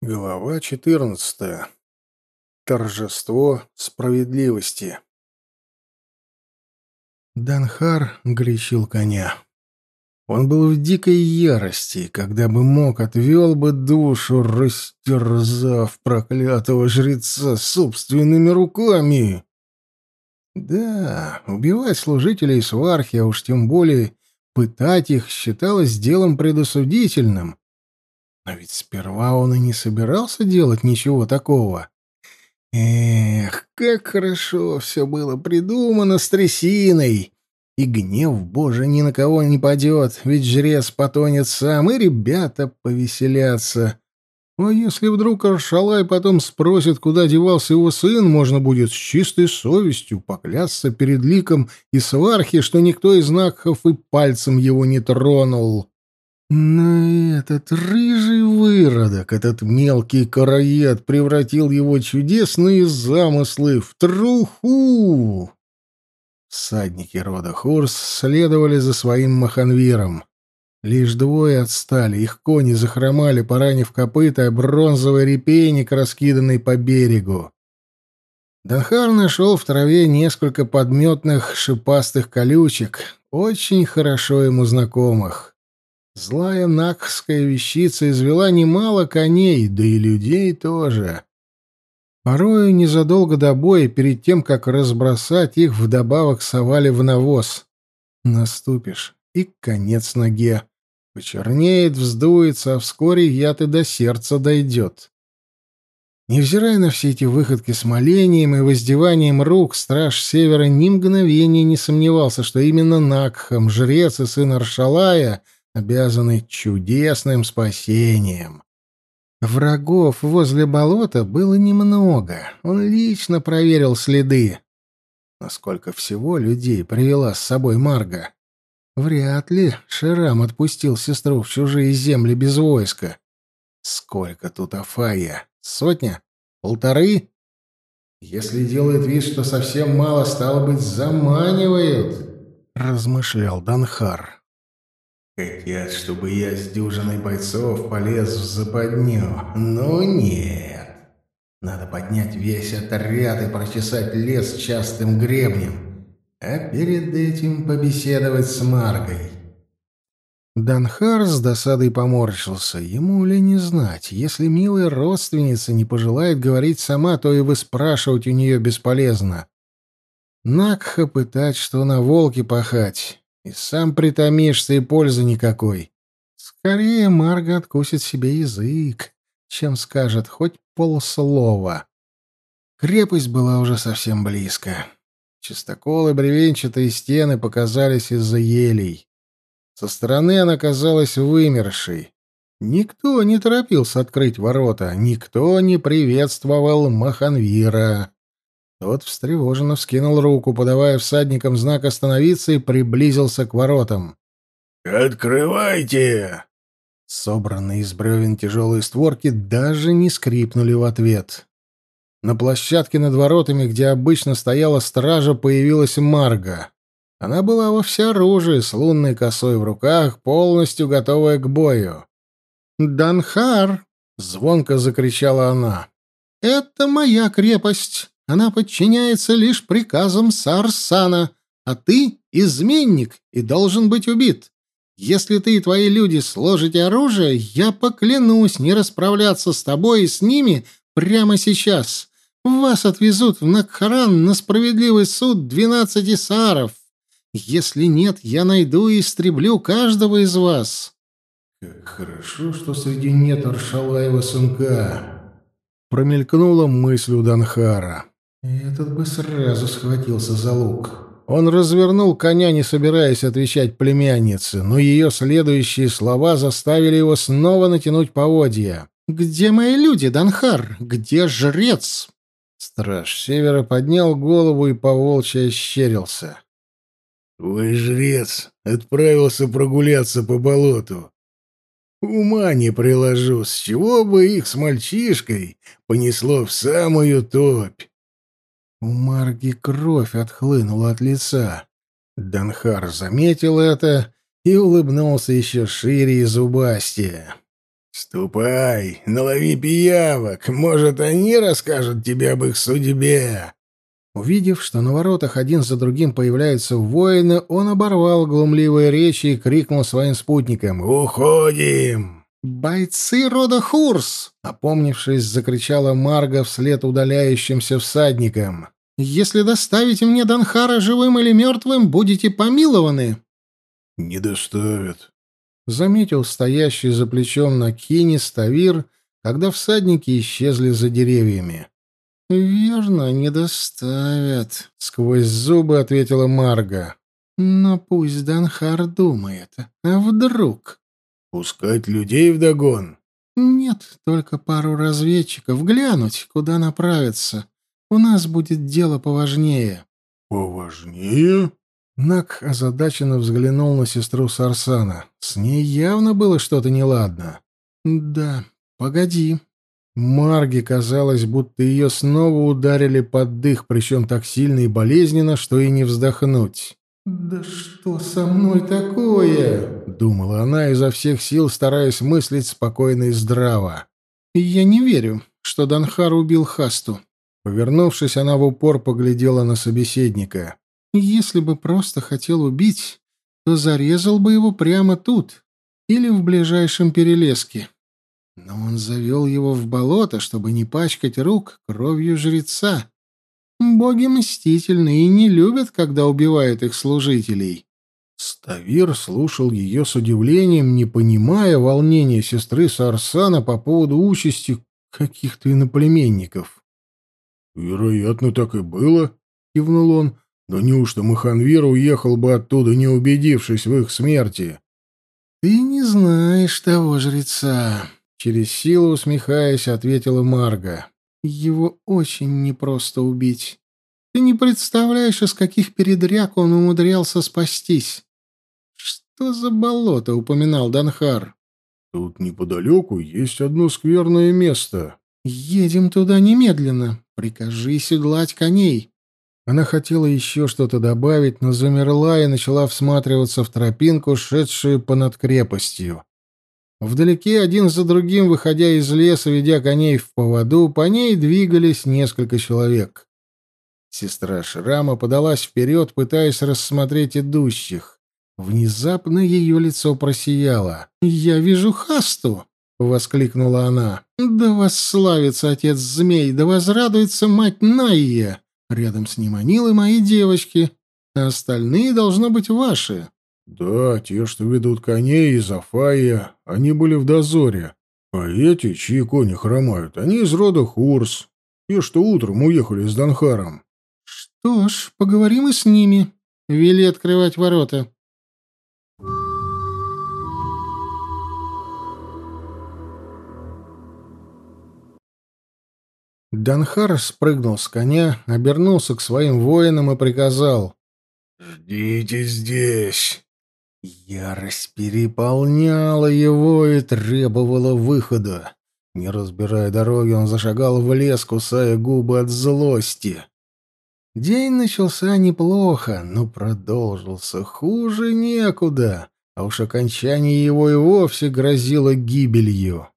Глава 14. Торжество справедливости. Данхар горячил коня. Он был в дикой ярости, когда бы мог, отвел бы душу, растерзав проклятого жреца собственными руками. Да, убивать служителей свархи, а уж тем более пытать их, считалось делом предосудительным. Но ведь сперва он и не собирался делать ничего такого. Эх, как хорошо все было придумано с трясиной! И гнев Божий ни на кого не падет, ведь жрец потонет сам, и ребята повеселятся. А если вдруг Аршалай потом спросит, куда девался его сын, можно будет с чистой совестью поклясться перед ликом и свархи, что никто из Накхов и пальцем его не тронул. Но этот рыжий выродок, этот мелкий короед превратил его чудесные замыслы в труху. Всадники рода Хурс следовали за своим маханвиром. Лишь двое отстали, их кони захромали, поранив копыта, бронзовый репейник, раскиданный по берегу. Данхар нашел в траве несколько подметных шипастых колючек, очень хорошо ему знакомых. Злая накхская вещица извела немало коней, да и людей тоже. Порою незадолго до боя, перед тем, как разбросать их, вдобавок совали в навоз. Наступишь, и конец ноге. Почернеет, вздуется, а вскоре яд и до сердца дойдет. Невзирая на все эти выходки с молением и воздеванием рук, страж Севера ни мгновения не сомневался, что именно Накхам, жрец и сын Аршалая — обязаны чудесным спасением. Врагов возле болота было немного. Он лично проверил следы. Насколько всего людей привела с собой Марга? Вряд ли Ширам отпустил сестру в чужие земли без войска. Сколько тут Афая? Сотня? Полторы? Если делает вид, что совсем мало, стало быть, заманивает, — размышлял Данхар. Хотят, чтобы я с дюжиной бойцов полез в западню. Но нет. Надо поднять весь отряд и прочесать лес частым гребнем. А перед этим побеседовать с Маргой. Данхар с досадой поморщился. Ему ли не знать, если милая родственница не пожелает говорить сама, то и выспрашивать у нее бесполезно. Накха пытать, что на волке пахать. И сам притомишься, и пользы никакой. Скорее Марга откусит себе язык, чем скажет хоть полслова. Крепость была уже совсем близко. Чистоколы бревенчатые стены показались из-за елей. Со стороны она казалась вымершей. Никто не торопился открыть ворота, никто не приветствовал Маханвира. Тот встревоженно вскинул руку, подавая всадникам знак остановиться, и приблизился к воротам. «Открывайте!» Собранные из бревен тяжелые створки даже не скрипнули в ответ. На площадке над воротами, где обычно стояла стража, появилась Марга. Она была во всеоружии, с лунной косой в руках, полностью готовая к бою. «Данхар!» — звонко закричала она. «Это моя крепость. Она подчиняется лишь приказам Сарсана, а ты — изменник и должен быть убит. Если ты и твои люди сложите оружие, я поклянусь не расправляться с тобой и с ними прямо сейчас. Вас отвезут в Накхаран на справедливый суд двенадцати саров. Если нет, я найду и истреблю каждого из вас». «Как хорошо, что среди нет Аршалаева сынка!» Промелькнула мысль у Данхара. Этот бы сразу схватился за лук. Он развернул коня, не собираясь отвечать племяннице, но ее следующие слова заставили его снова натянуть поводья. «Где мои люди, Данхар? Где жрец?» Страж Севера поднял голову и поволчьи ощерился. «Твой жрец отправился прогуляться по болоту. Ума не приложу, с чего бы их с мальчишкой понесло в самую топь. У Марги кровь отхлынула от лица. Данхар заметил это и улыбнулся еще шире и зубастее. «Ступай, налови пиявок, может, они расскажут тебе об их судьбе». Увидев, что на воротах один за другим появляются воины, он оборвал глумливые речи и крикнул своим спутникам «Уходим!» «Бойцы рода Хурс!» — опомнившись, закричала Марга вслед удаляющимся всадникам. «Если доставите мне Данхара живым или мертвым, будете помилованы!» «Не доставят», — заметил стоящий за плечом на кине Ставир, когда всадники исчезли за деревьями. «Верно, не доставят», — сквозь зубы ответила Марга. «Но пусть Данхар думает. А вдруг?» «Пускать людей вдогон?» «Нет, только пару разведчиков. Глянуть, куда направиться. У нас будет дело поважнее». «Поважнее?» Нак озадаченно взглянул на сестру Сарсана. С ней явно было что-то неладно. «Да, погоди», Марге казалось, будто ее снова ударили под дых, причем так сильно и болезненно, что и не вздохнуть. «Да что со мной такое?» — думала она изо всех сил, стараясь мыслить спокойно и здраво. «Я не верю, что Данхар убил Хасту». Повернувшись, она в упор поглядела на собеседника. «Если бы просто хотел убить, то зарезал бы его прямо тут или в ближайшем перелеске. Но он завел его в болото, чтобы не пачкать рук кровью жреца. Боги мстительны и не любят, когда убивают их служителей. Ставир слушал ее с удивлением, не понимая волнения сестры Сарсана по поводу участи каких-то иноплеменников. «Вероятно, так и было», — кивнул он. «Но неужто Маханвир уехал бы оттуда, не убедившись в их смерти?» «Ты не знаешь того жреца», Через силу усмехаясь, ответила Марга. Его очень непросто убить. Ты не представляешь, из каких передряг он умудрялся спастись. Что за болото упоминал Данхар? Тут неподалеку есть одно скверное место. Едем туда немедленно. Прикажи седлать коней. Она хотела еще что-то добавить, но замерла и начала всматриваться в тропинку, шедшую понад крепостью. Вдалеке, один за другим, выходя из леса, ведя коней в поводу, по ней двигались несколько человек. Сестра Шрама подалась вперед, пытаясь рассмотреть идущих. Внезапно ее лицо просияло. «Я вижу Хасту!» — воскликнула она. «Да восславится отец змей, да возрадуется мать Найя! Рядом с ним Анил и мои девочки, а остальные должно быть ваши». «Да, те, что ведут коней из Афая, они были в дозоре. А эти, чьи кони хромают, они из рода Хурс. Те, что утром уехали с Данхаром». «Что ж, поговорим и с ними. Вели открывать ворота». Данхар спрыгнул с коня, обернулся к своим воинам и приказал. «Ждите здесь». Ярость переполняла его и требовала выхода. Не разбирая дороги, он зашагал в лес, кусая губы от злости. День начался неплохо, но продолжился хуже некуда, а уж окончание его и вовсе грозило гибелью.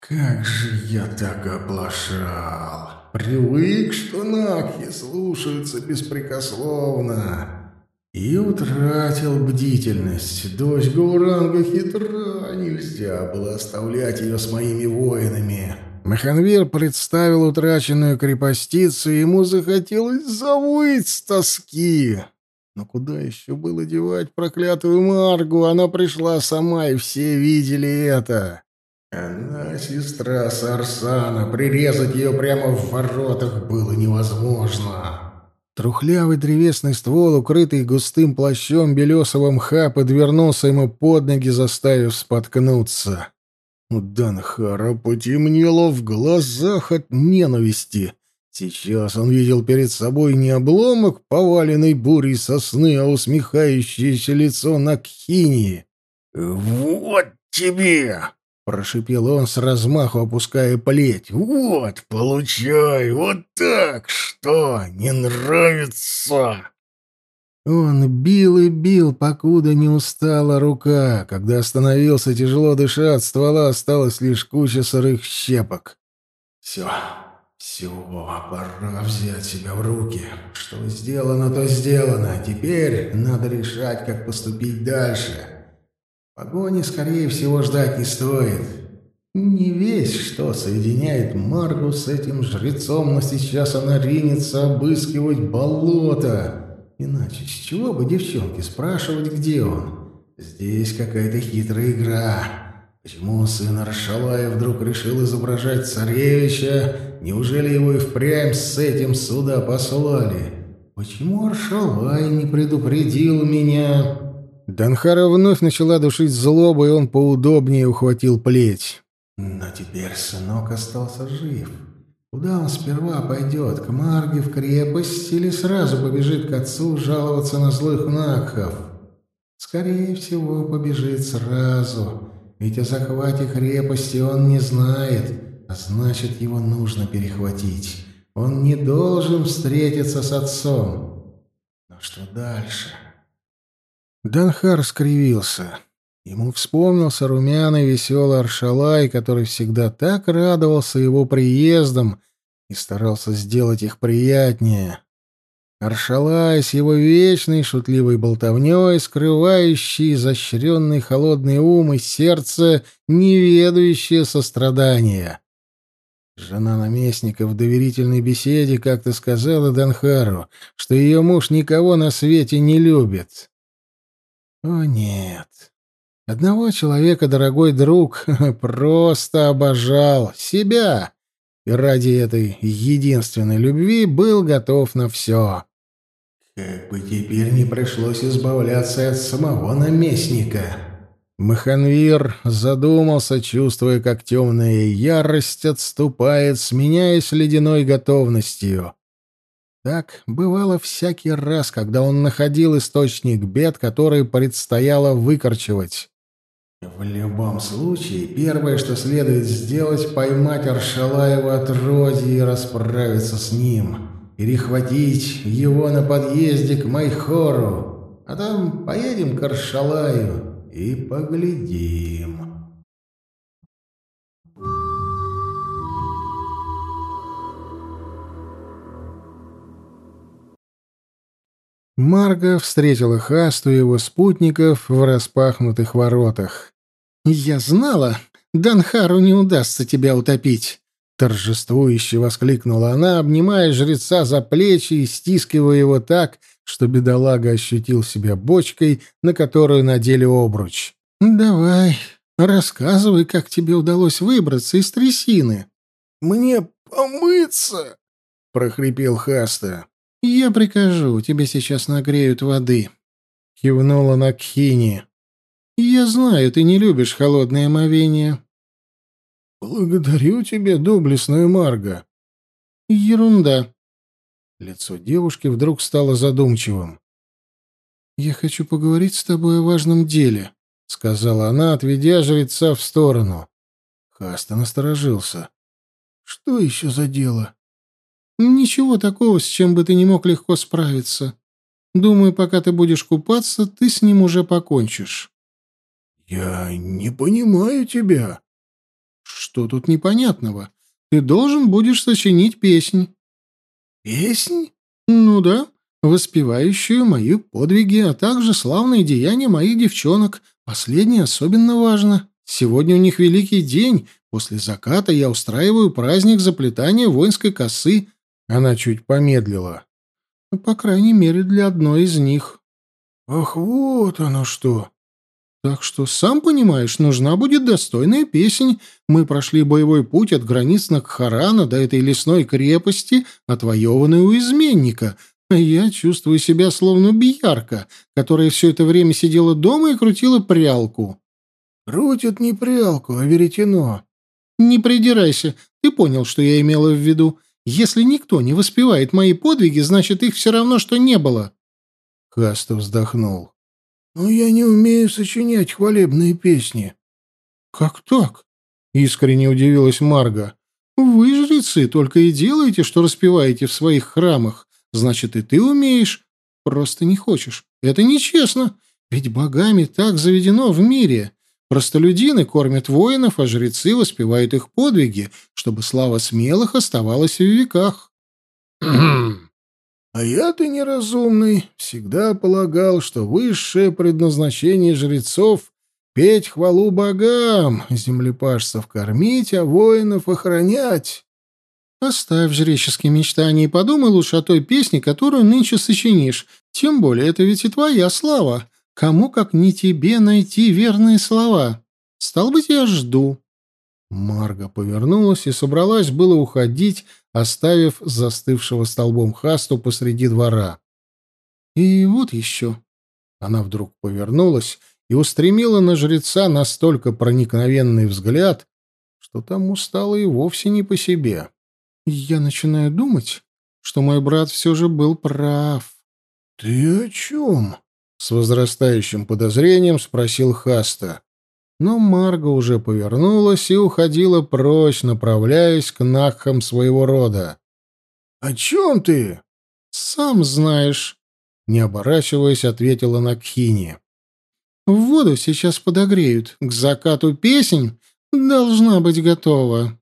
«Как же я так оплошал! Привык, что Накхи слушаются беспрекословно!» И утратил бдительность. Дочь Гауранга хитра, нельзя было оставлять ее с моими воинами. Маханвир представил утраченную крепостицу, и ему захотелось завыть с тоски. Но куда еще было девать проклятую Маргу? Она пришла сама, и все видели это. Она сестра Сарсана, прирезать ее прямо в воротах было невозможно. Трухлявый древесный ствол, укрытый густым плащом белесого мха, подвернулся ему под ноги, заставив споткнуться. У Данхара потемнело в глазах от ненависти. Сейчас он видел перед собой не обломок поваленной бурей сосны, а усмехающееся лицо Накхини. «Вот тебе!» Прошипел он с размаху, опуская плеть. «Вот, получай, вот так! Что, не нравится?» Он бил и бил, покуда не устала рука. Когда остановился, тяжело дыша, от ствола осталась лишь куча сырых щепок. «Все, все, пора взять себя в руки. Что сделано, то сделано. Теперь надо решать, как поступить дальше. Погони, скорее всего, ждать не стоит. Не весь, что соединяет Маргу с этим жрецом, но сейчас она ринется обыскивать болото». Иначе с чего бы девчонке спрашивать, где он? Здесь какая-то хитрая игра. Почему сын Аршалая вдруг решил изображать царевича? Неужели его и впрямь с этим сюда послали? Почему Аршалай не предупредил меня? Данхара вновь начала душить злобу, и он поудобнее ухватил плеть. Но теперь сынок остался жив. Куда он сперва пойдет? К Марге в крепость или сразу побежит к отцу жаловаться на злых Накхов? Скорее всего, побежит сразу, ведь о захвате крепости он не знает, а значит, его нужно перехватить. Он не должен встретиться с отцом. Но что дальше? Данхар скривился. Ему вспомнился румяный веселый Аршалай, который всегда так радовался его приездам и старался сделать их приятнее. Аршалай с его вечной шутливой болтовней, скрывающий изощренный холодный ум и сердце, неведающее сострадания. Жена наместника в доверительной беседе как-то сказала Данхару, что ее муж никого на свете не любит. О нет, Одного человека дорогой друг просто обожал себя и ради этой единственной любви был готов на все. Как бы теперь не пришлось избавляться от самого наместника. Маханвир задумался, чувствуя, как темная ярость отступает, сменяясь ледяной готовностью. Так бывало всякий раз, когда он находил источник бед, который предстояло выкорчевать. В любом случае, первое, что следует сделать, поймать Аршалаева от Рози и расправиться с ним. Перехватить его на подъезде к Майхору. А там поедем к Аршалаю и поглядим. Марга встретила Хасту и его спутников в распахнутых воротах. «Я знала, Данхару не удастся тебя утопить!» Торжествующе воскликнула она, обнимая жреца за плечи и стискивая его так, что бедолага ощутил себя бочкой, на которую надели обруч. «Давай, рассказывай, как тебе удалось выбраться из трясины». «Мне помыться!» — прохрипел Хаста. «Я прикажу, тебе сейчас нагреют воды», — кивнула на Кхини. «Я знаю, ты не любишь холодное омовение». «Благодарю тебя, доблестная Марга». «Ерунда». Лицо девушки вдруг стало задумчивым. «Я хочу поговорить с тобой о важном деле», — сказала она, отведя жреца в сторону. Хаста насторожился. «Что еще за дело?» Ничего такого, с чем бы ты не мог легко справиться. Думаю, пока ты будешь купаться, ты с ним уже покончишь. Я не понимаю тебя. Что тут непонятного? Ты должен будешь сочинить песнь. Песнь? Ну да, воспевающую мои подвиги, а также славные деяния моих девчонок. Последнее особенно важно. Сегодня у них великий день. После заката я устраиваю праздник заплетания воинской косы — она чуть помедлила. По крайней мере, для одной из них. Ах, вот оно что. Так что, сам понимаешь, нужна будет достойная песня. Мы прошли боевой путь от границ Накхарана до этой лесной крепости, отвоеванной у изменника. А я чувствую себя словно биярка, которая все это время сидела дома и крутила прялку. Крутит не прялку, а веретено. Не придирайся, ты понял, что я имела в виду. Если никто не воспевает мои подвиги, значит, их все равно, что не было. Каста вздохнул. «Но я не умею сочинять хвалебные песни». «Как так?» — искренне удивилась Марга. «Вы, жрецы, только и делаете, что распеваете в своих храмах. Значит, и ты умеешь. просто не хочешь. Это нечестно, ведь богами так заведено в мире. Простолюдины кормят воинов, а жрецы воспевают их подвиги, чтобы слава смелых оставалась в веках. А я-то неразумный, всегда полагал, что высшее предназначение жрецов — петь хвалу богам, землепашцев кормить, а воинов охранять. Оставь жреческие мечтания и подумай лучше о той песне, которую нынче сочинишь. Тем более, это ведь и твоя слава. Кому, как не тебе, найти верные слова? Стал быть, я жду». Марга повернулась и собралась было уходить, оставив застывшего столбом Хасту посреди двора. «И вот еще». Она вдруг повернулась и устремила на жреца настолько проникновенный взгляд, что тому стало и вовсе не по себе. Я начинаю думать, что мой брат все же был прав. — Ты о чем? — с возрастающим подозрением спросил Хаста. Но Марга уже повернулась и уходила прочь, направляясь к нахам своего рода. — О чем ты? — Сам знаешь, — не оборачиваясь, ответила Накхини. — Воду сейчас подогреют. К закату песень должна быть готова.